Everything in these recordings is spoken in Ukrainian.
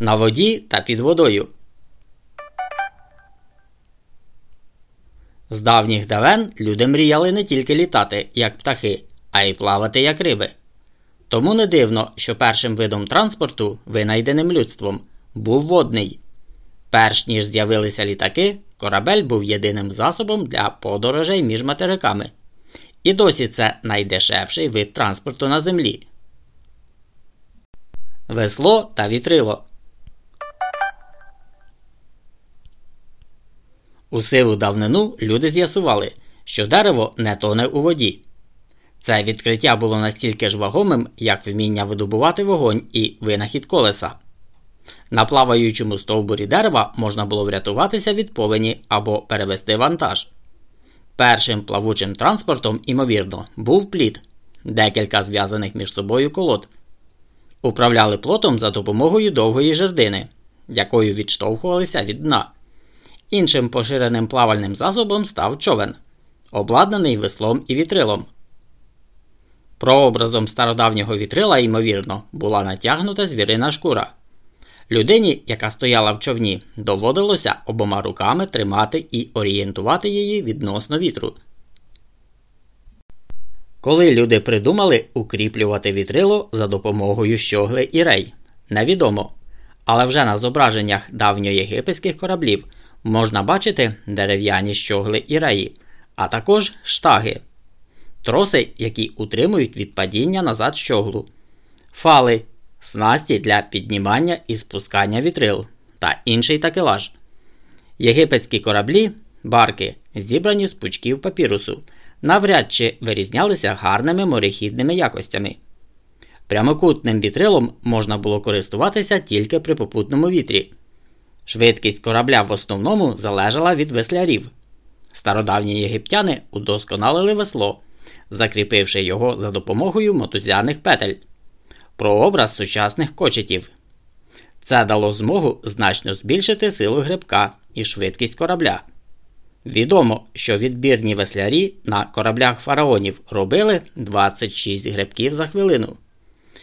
на воді та під водою. З давніх давен люди мріяли не тільки літати, як птахи, а й плавати як риби. Тому не дивно, що першим видом транспорту, винайденим людством, був водний. Перш ніж з'явилися літаки, корабель був єдиним засобом для подорожей між материками. І досі це найдешевший вид транспорту на землі. Весло та вітрило. У сиву давнину люди з'ясували, що дерево не тоне у воді. Це відкриття було настільки ж вагомим, як вміння видобувати вогонь і винахід колеса. На плаваючому стовбурі дерева можна було врятуватися від повені або перевести вантаж. Першим плавучим транспортом, імовірно, був плід, декілька зв'язаних між собою колод. Управляли плотом за допомогою довгої жердини, якою відштовхувалися від дна. Іншим поширеним плавальним засобом став човен, обладнаний веслом і вітрилом. Прообразом стародавнього вітрила, ймовірно, була натягнута звірина шкура. Людині, яка стояла в човні, доводилося обома руками тримати і орієнтувати її відносно вітру. Коли люди придумали укріплювати вітрило за допомогою щогли і рей, невідомо. Але вже на зображеннях давньоєгипетських кораблів можна бачити дерев'яні щогли і реї, а також штаги, троси, які утримують від падіння назад щоглу, фали, снасті для піднімання і спускання вітрил та інший такелаж. Єгипетські кораблі, барки, зібрані з пучків папірусу, навряд чи вирізнялися гарними морехідними якостями. Прямокутним вітрилом можна було користуватися тільки при попутному вітрі. Швидкість корабля в основному залежала від веслярів. Стародавні єгиптяни удосконалили весло, закріпивши його за допомогою мотузяних петель прообраз сучасних кочетів. Це дало змогу значно збільшити силу грибка і швидкість корабля. Відомо, що відбірні веслярі на кораблях фараонів робили 26 грибків за хвилину,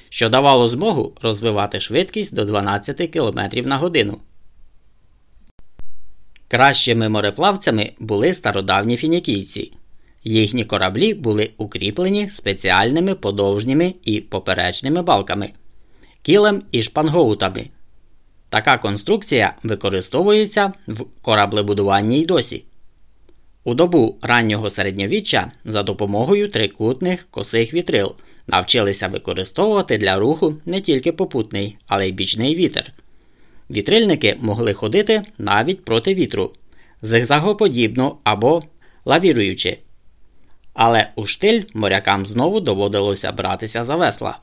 що давало змогу розвивати швидкість до 12 км на годину. Кращими мореплавцями були стародавні фінікійці. Їхні кораблі були укріплені спеціальними подовжніми і поперечними балками, кілем і шпангоутами. Така конструкція використовується в кораблебудуванні й досі. У добу раннього середньовіччя за допомогою трикутних косих вітрил навчилися використовувати для руху не тільки попутний, але й бічний вітер. Вітрильники могли ходити навіть проти вітру, зигзагоподібно або лавіруючи але у штиль морякам знову доводилося братися за весла.